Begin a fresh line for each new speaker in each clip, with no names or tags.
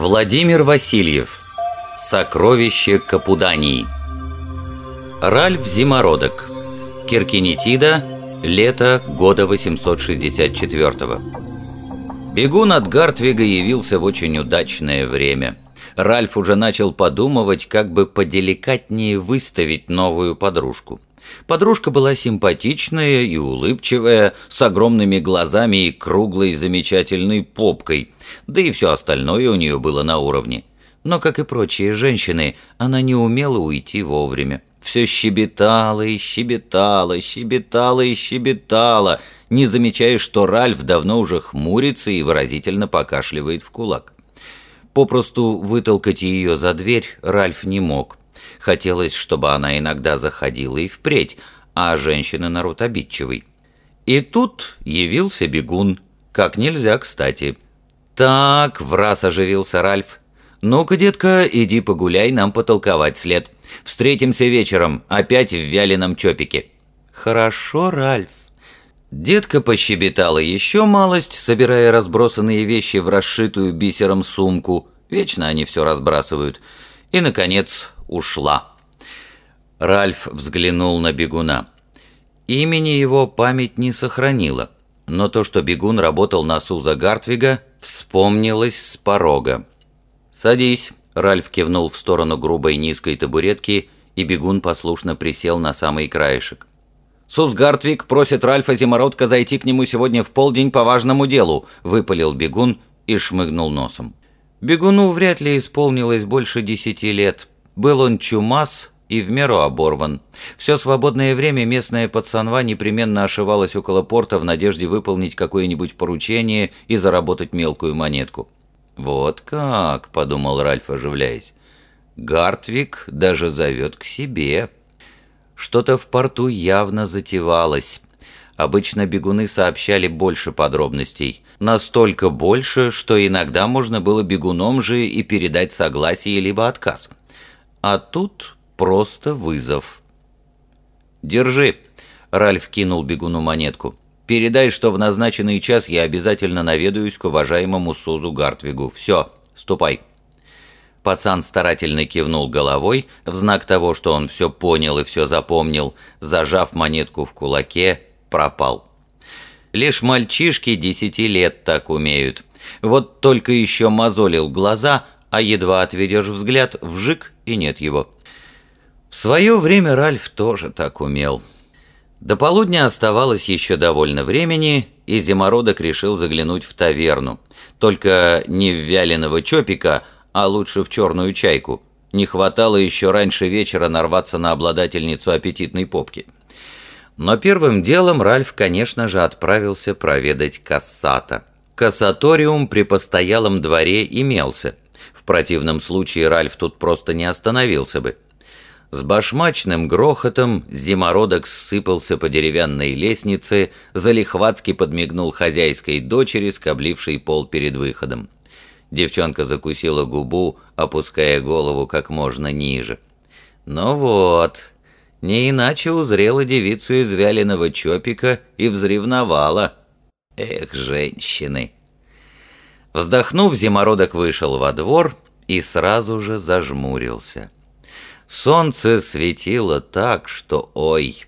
Владимир Васильев Сокровище Капудании Ральф Зимородок Киркинетида Лето года 864 -го. Бегун от Гартвига явился в очень удачное время. Ральф уже начал подумывать, как бы поделикатнее выставить новую подружку. Подружка была симпатичная и улыбчивая, с огромными глазами и круглой замечательной попкой, да и все остальное у нее было на уровне. Но, как и прочие женщины, она не умела уйти вовремя. Все щебетала и щебетала, щебетала и щебетала, не замечая, что Ральф давно уже хмурится и выразительно покашливает в кулак. Попросту вытолкать ее за дверь Ральф не мог. Хотелось, чтобы она иногда заходила и впредь, а женщины народ обидчивый. И тут явился бегун, как нельзя кстати. «Так», — враз оживился Ральф, — «ну-ка, детка, иди погуляй, нам потолковать след. Встретимся вечером, опять в вяленом чопике». «Хорошо, Ральф». Детка пощебетала еще малость, собирая разбросанные вещи в расшитую бисером сумку. Вечно они все разбрасывают. И, наконец, ушла. Ральф взглянул на бегуна. Имени его память не сохранила, но то, что бегун работал на Суза Гартвига, вспомнилось с порога. «Садись», — Ральф кивнул в сторону грубой низкой табуретки, и бегун послушно присел на самый краешек. «Сус Гартвиг просит Ральфа Зимородка зайти к нему сегодня в полдень по важному делу», — выпалил бегун и шмыгнул носом. Бегуну вряд ли исполнилось больше десяти лет. Был он чумас и в меру оборван. Все свободное время местная пацанва непременно ошивалась около порта в надежде выполнить какое-нибудь поручение и заработать мелкую монетку. «Вот как», — подумал Ральф, оживляясь. «Гартвик даже зовет к себе». Что-то в порту явно затевалось. Обычно бегуны сообщали больше подробностей. Настолько больше, что иногда можно было бегуном же и передать согласие либо отказ. А тут просто вызов. «Держи», — Ральф кинул бегуну монетку. «Передай, что в назначенный час я обязательно наведаюсь к уважаемому Сузу Гартвигу. Все, ступай». Пацан старательно кивнул головой в знак того, что он все понял и все запомнил, зажав монетку в кулаке, пропал. Лишь мальчишки десяти лет так умеют. Вот только еще мозолил глаза, а едва отведешь взгляд, вжик и нет его. В свое время Ральф тоже так умел. До полудня оставалось еще довольно времени, и Зимородок решил заглянуть в таверну. Только не в вяленого чопика, а лучше в черную чайку. Не хватало еще раньше вечера нарваться на обладательницу аппетитной попки. Но первым делом Ральф, конечно же, отправился проведать Кассата. Кассаториум при постоялом дворе имелся. В противном случае Ральф тут просто не остановился бы. С башмачным грохотом зимородок сыпался по деревянной лестнице, залихватски подмигнул хозяйской дочери, скоблившей пол перед выходом. Девчонка закусила губу, опуская голову как можно ниже. «Ну вот, не иначе узрела девицу из вяленого чопика и взревновала. Эх, женщины! Вздохнув, зимородок вышел во двор и сразу же зажмурился. Солнце светило так, что ой!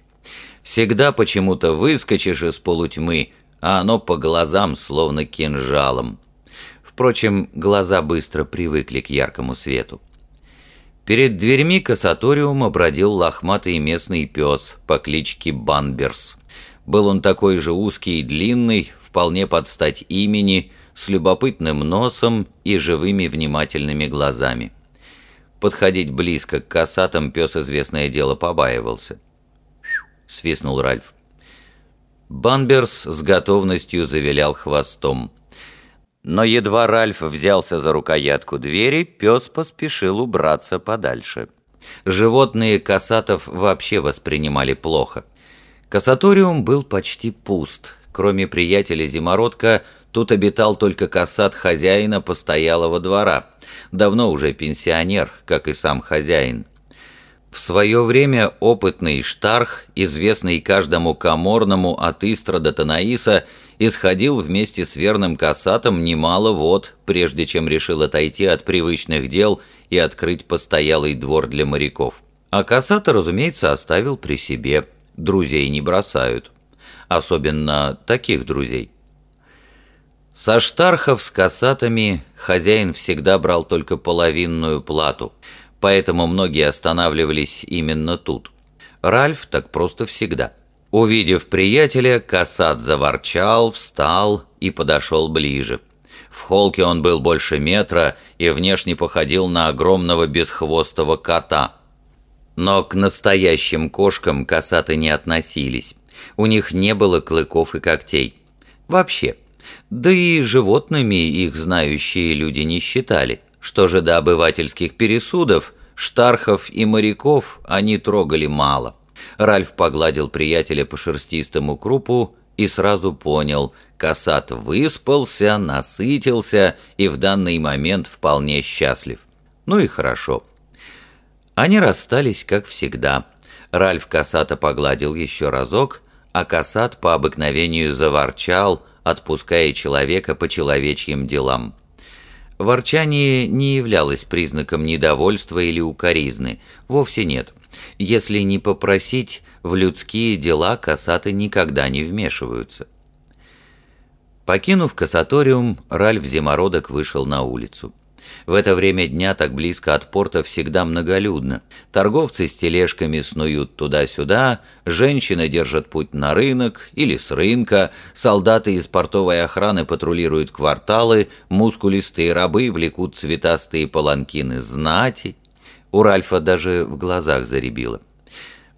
Всегда почему-то выскочишь из полутьмы, а оно по глазам словно кинжалом. Впрочем, глаза быстро привыкли к яркому свету. Перед дверьми кассаториума бродил лохматый местный пес по кличке Банберс. Был он такой же узкий и длинный, вполне под стать имени, с любопытным носом и живыми внимательными глазами. Подходить близко к кассатам пес известное дело побаивался. свистнул Ральф. Банберс с готовностью завилял хвостом. Но едва Ральф взялся за рукоятку двери, пес поспешил убраться подальше. Животные касатов вообще воспринимали плохо. Касаториум был почти пуст. Кроме приятеля Зимородка, тут обитал только касат хозяина постоялого двора. Давно уже пенсионер, как и сам хозяин. В свое время опытный штарх, известный каждому коморному от Истра до Танаиса, и сходил вместе с верным касатом немало вод, прежде чем решил отойти от привычных дел и открыть постоялый двор для моряков. А касата, разумеется, оставил при себе. Друзей не бросают. Особенно таких друзей. Со штархов с касатами хозяин всегда брал только половинную плату, поэтому многие останавливались именно тут. Ральф так просто всегда. Увидев приятеля, касат заворчал, встал и подошел ближе. В холке он был больше метра и внешне походил на огромного бесхвостого кота. Но к настоящим кошкам касаты не относились. У них не было клыков и когтей. Вообще. Да и животными их знающие люди не считали. Что же до обывательских пересудов, штархов и моряков они трогали мало. Ральф погладил приятеля по шерстистому крупу и сразу понял, Касат выспался, насытился и в данный момент вполне счастлив. Ну и хорошо. Они расстались, как всегда. Ральф Касата погладил еще разок, а Касат по обыкновению заворчал, отпуская человека по человечьим делам. Ворчание не являлось признаком недовольства или укоризны, вовсе нет. Если не попросить, в людские дела касаты никогда не вмешиваются. Покинув касаториум, Ральф Зимородок вышел на улицу. В это время дня так близко от порта всегда многолюдно. Торговцы с тележками снуют туда-сюда, женщины держат путь на рынок или с рынка, солдаты из портовой охраны патрулируют кварталы, мускулистые рабы влекут цветастые паланкины знати. У Ральфа даже в глазах заребило.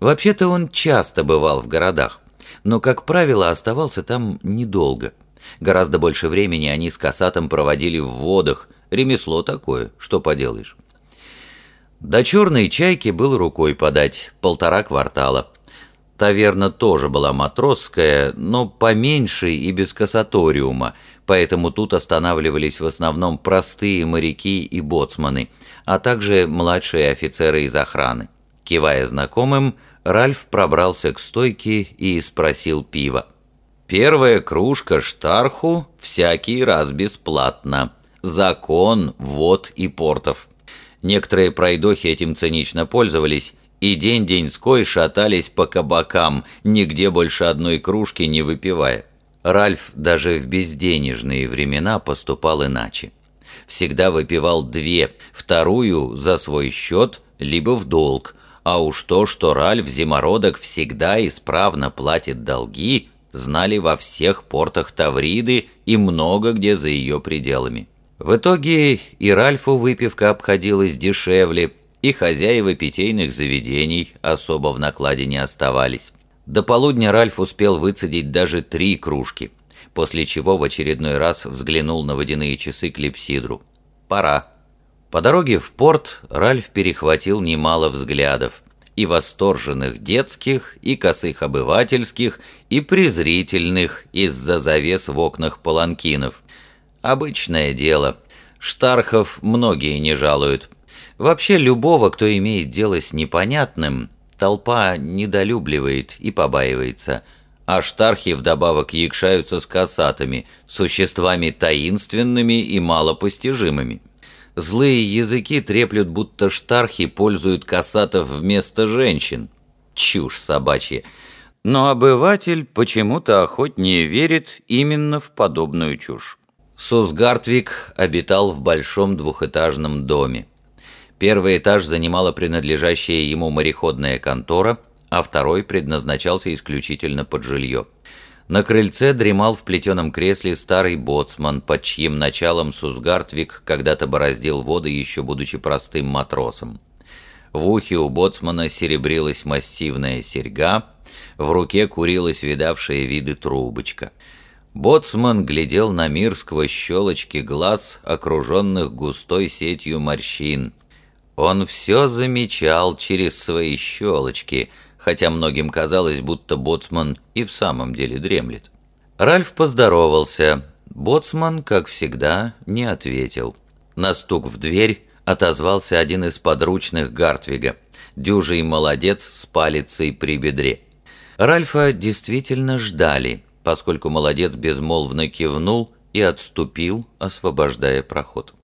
Вообще-то он часто бывал в городах, но, как правило, оставался там недолго. Гораздо больше времени они с Касатом проводили в водах, Ремесло такое, что поделаешь. До черной чайки был рукой подать, полтора квартала. Таверна тоже была матросская, но поменьше и без кассаториума, поэтому тут останавливались в основном простые моряки и боцманы, а также младшие офицеры из охраны. Кивая знакомым, Ральф пробрался к стойке и спросил пива. «Первая кружка штарху всякий раз бесплатно», закон вод и портов. Некоторые пройдохи этим цинично пользовались и день-деньской шатались по кабакам, нигде больше одной кружки не выпивая. Ральф даже в безденежные времена поступал иначе. Всегда выпивал две, вторую за свой счет, либо в долг, а уж то, что Ральф Зимородок всегда исправно платит долги, знали во всех портах Тавриды и много где за ее пределами. В итоге и Ральфу выпивка обходилась дешевле, и хозяева питейных заведений особо в накладе не оставались. До полудня Ральф успел выцедить даже три кружки, после чего в очередной раз взглянул на водяные часы клипсидру. Пора. По дороге в порт Ральф перехватил немало взглядов, и восторженных детских, и косых обывательских, и презрительных из-за завес в окнах паланкинов. Обычное дело. Штархов многие не жалуют. Вообще любого, кто имеет дело с непонятным, толпа недолюбливает и побаивается. А штархи вдобавок якшаются с косатами, существами таинственными и малопостижимыми. Злые языки треплют, будто штархи пользуют косатов вместо женщин. Чушь собачья. Но обыватель почему-то охотнее верит именно в подобную чушь. Сусгартвик обитал в большом двухэтажном доме. Первый этаж занимала принадлежащая ему мореходная контора, а второй предназначался исключительно под жилье. На крыльце дремал в плетеном кресле старый боцман, под чьим началом Сусгартвик когда-то бороздил воды, еще будучи простым матросом. В ухе у боцмана серебрилась массивная серьга, в руке курилась видавшая виды трубочка – Боцман глядел на мир сквозь щелочки глаз, окруженных густой сетью морщин. Он все замечал через свои щелочки, хотя многим казалось, будто Боцман и в самом деле дремлет. Ральф поздоровался. Боцман, как всегда, не ответил. На стук в дверь отозвался один из подручных Гартвига, дюжий молодец с палицей при бедре. Ральфа действительно ждали – поскольку молодец безмолвно кивнул и отступил, освобождая проход.